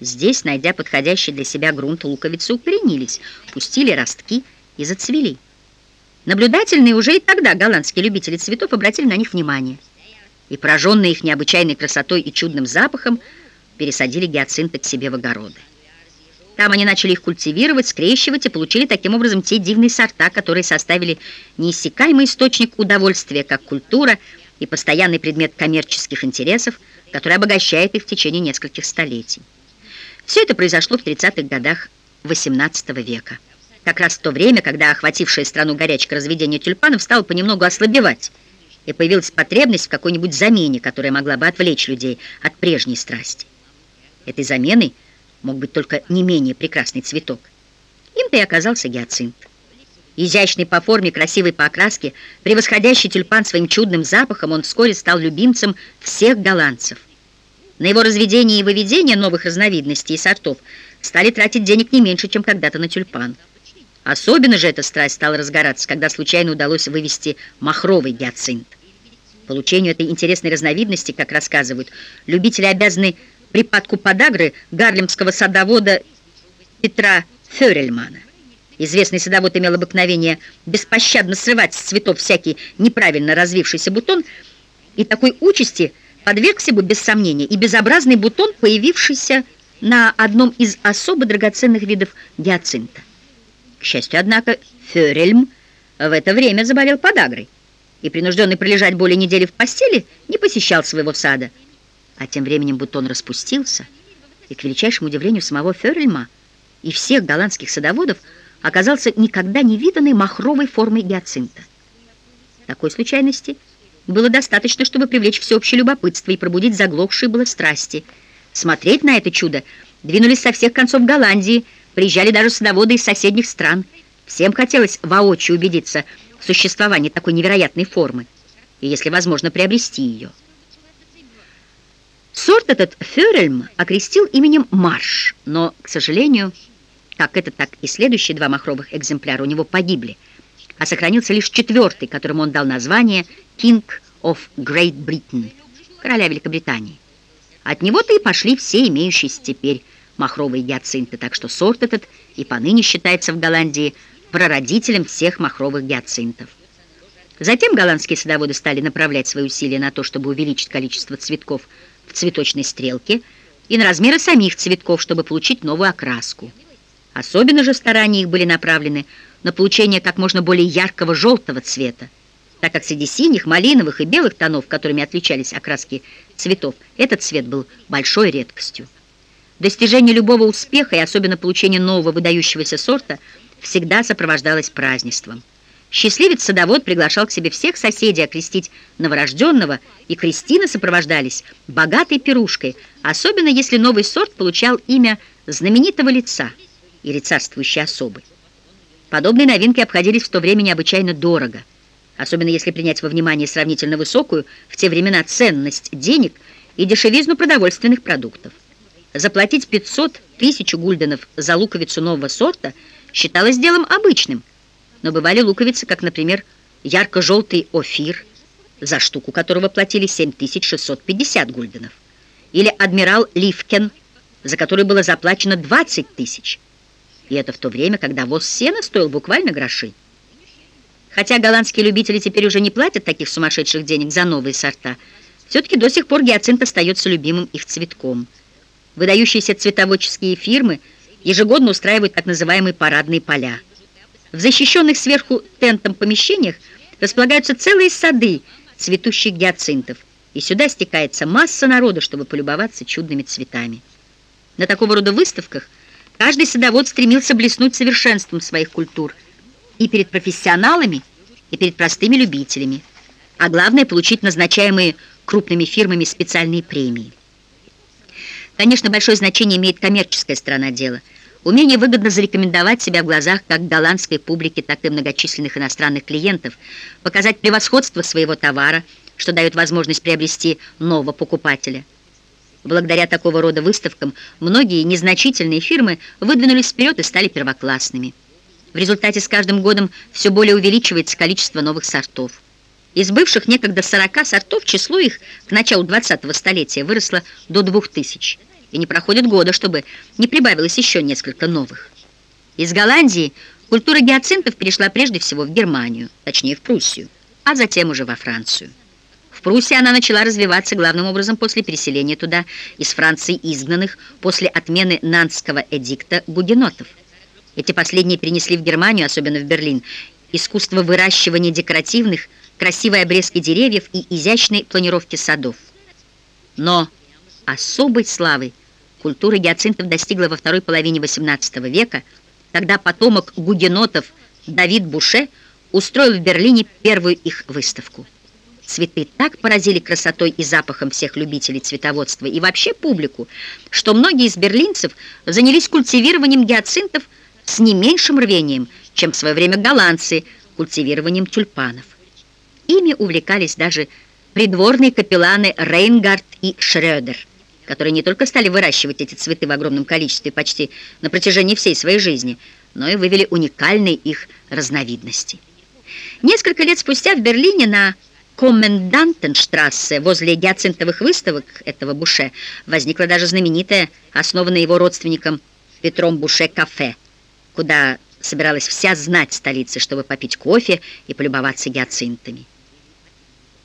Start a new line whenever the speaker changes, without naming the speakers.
Здесь, найдя подходящий для себя грунт, луковицы укоренились, пустили ростки и зацвели. Наблюдательные уже и тогда голландские любители цветов обратили на них внимание. И, пораженные их необычайной красотой и чудным запахом, пересадили гиацинты к себе в огороды. Там они начали их культивировать, скрещивать и получили таким образом те дивные сорта, которые составили неиссякаемый источник удовольствия, как культура и постоянный предмет коммерческих интересов, который обогащает их в течение нескольких столетий. Все это произошло в 30-х годах XVIII века. Как раз в то время, когда охватившая страну горячка разведения тюльпанов стала понемногу ослабевать, и появилась потребность в какой-нибудь замене, которая могла бы отвлечь людей от прежней страсти. Этой заменой – мог быть только не менее прекрасный цветок. Им-то и оказался гиацинт. Изящный по форме, красивый по окраске, превосходящий тюльпан своим чудным запахом, он вскоре стал любимцем всех голландцев. На его разведение и выведение новых разновидностей и сортов стали тратить денег не меньше, чем когда-то на тюльпан. Особенно же эта страсть стала разгораться, когда случайно удалось вывести махровый гиацинт. Получению этой интересной разновидности, как рассказывают, любители обязаны припадку подагры гарлемского садовода Петра Фёрельмана. Известный садовод имел обыкновение беспощадно срывать с цветов всякий неправильно развившийся бутон, и такой участи подвергся бы без сомнения и безобразный бутон, появившийся на одном из особо драгоценных видов гиацинта. К счастью, однако, Фёрельм в это время заболел подагрой и, принужденный пролежать более недели в постели, не посещал своего сада – а тем временем бутон распустился, и, к величайшему удивлению самого Феррельма и всех голландских садоводов, оказался никогда не виданной махровой формой гиацинта. Такой случайности было достаточно, чтобы привлечь всеобщее любопытство и пробудить заглохшие было страсти. Смотреть на это чудо двинулись со всех концов Голландии, приезжали даже садоводы из соседних стран. Всем хотелось воочию убедиться в существовании такой невероятной формы и, если возможно, приобрести ее. Сорт этот Фёрельм окрестил именем Марш, но, к сожалению, как этот, так и следующие два махровых экземпляра у него погибли, а сохранился лишь четвертый, которому он дал название «King of Great Britain» — короля Великобритании. От него-то и пошли все имеющиеся теперь махровые гиацинты, так что сорт этот и поныне считается в Голландии прародителем всех махровых гиацинтов. Затем голландские садоводы стали направлять свои усилия на то, чтобы увеличить количество цветков – в цветочной стрелке и на размеры самих цветков, чтобы получить новую окраску. Особенно же старания их были направлены на получение как можно более яркого желтого цвета, так как среди синих, малиновых и белых тонов, которыми отличались окраски цветов, этот цвет был большой редкостью. Достижение любого успеха и особенно получение нового выдающегося сорта всегда сопровождалось празднеством. Счастливец-садовод приглашал к себе всех соседей окрестить новорожденного, и крестины сопровождались богатой пирушкой, особенно если новый сорт получал имя знаменитого лица или царствующей особы. Подобные новинки обходились в то время необычайно дорого, особенно если принять во внимание сравнительно высокую в те времена ценность денег и дешевизну продовольственных продуктов. Заплатить 500 тысяч гульденов за луковицу нового сорта считалось делом обычным – но бывали луковицы, как, например, ярко-желтый офир, за штуку которого платили 7650 гульденов, или адмирал Ливкен, за который было заплачено 20 тысяч. И это в то время, когда воз сена стоил буквально гроши. Хотя голландские любители теперь уже не платят таких сумасшедших денег за новые сорта, все-таки до сих пор гиацинт остается любимым их цветком. Выдающиеся цветоводческие фирмы ежегодно устраивают так называемые парадные поля – в защищенных сверху тентом помещениях располагаются целые сады цветущих гиацинтов, и сюда стекается масса народа, чтобы полюбоваться чудными цветами. На такого рода выставках каждый садовод стремился блеснуть совершенством своих культур и перед профессионалами, и перед простыми любителями, а главное – получить назначаемые крупными фирмами специальные премии. Конечно, большое значение имеет коммерческая сторона дела – Умение выгодно зарекомендовать себя в глазах как голландской публики, так и многочисленных иностранных клиентов, показать превосходство своего товара, что дает возможность приобрести нового покупателя. Благодаря такого рода выставкам многие незначительные фирмы выдвинулись вперед и стали первоклассными. В результате с каждым годом все более увеличивается количество новых сортов. Из бывших некогда 40 сортов число их к началу 20-го столетия выросло до 2000. и не проходит года, чтобы не прибавилось еще несколько новых. Из Голландии культура гиацинтов перешла прежде всего в Германию, точнее в Пруссию, а затем уже во Францию. Пруссии она начала развиваться главным образом после переселения туда из Франции изгнанных после отмены Нанского эдикта гугенотов. Эти последние перенесли в Германию, особенно в Берлин, искусство выращивания декоративных, красивой обрезки деревьев и изящной планировки садов. Но особой славы культура гиацинтов достигла во второй половине XVIII века, когда потомок гугенотов Давид Буше устроил в Берлине первую их выставку. Цветы так поразили красотой и запахом всех любителей цветоводства и вообще публику, что многие из берлинцев занялись культивированием гиацинтов с не меньшим рвением, чем в свое время голландцы культивированием тюльпанов. Ими увлекались даже придворные капелланы Рейнгард и Шрёдер, которые не только стали выращивать эти цветы в огромном количестве почти на протяжении всей своей жизни, но и вывели уникальные их разновидности. Несколько лет спустя в Берлине на Комендантенштрассе возле гиацинтовых выставок этого Буше возникла даже знаменитая, основанная его родственником Петром Буше, кафе, куда собиралась вся знать столицы, чтобы попить кофе и полюбоваться гиацинтами.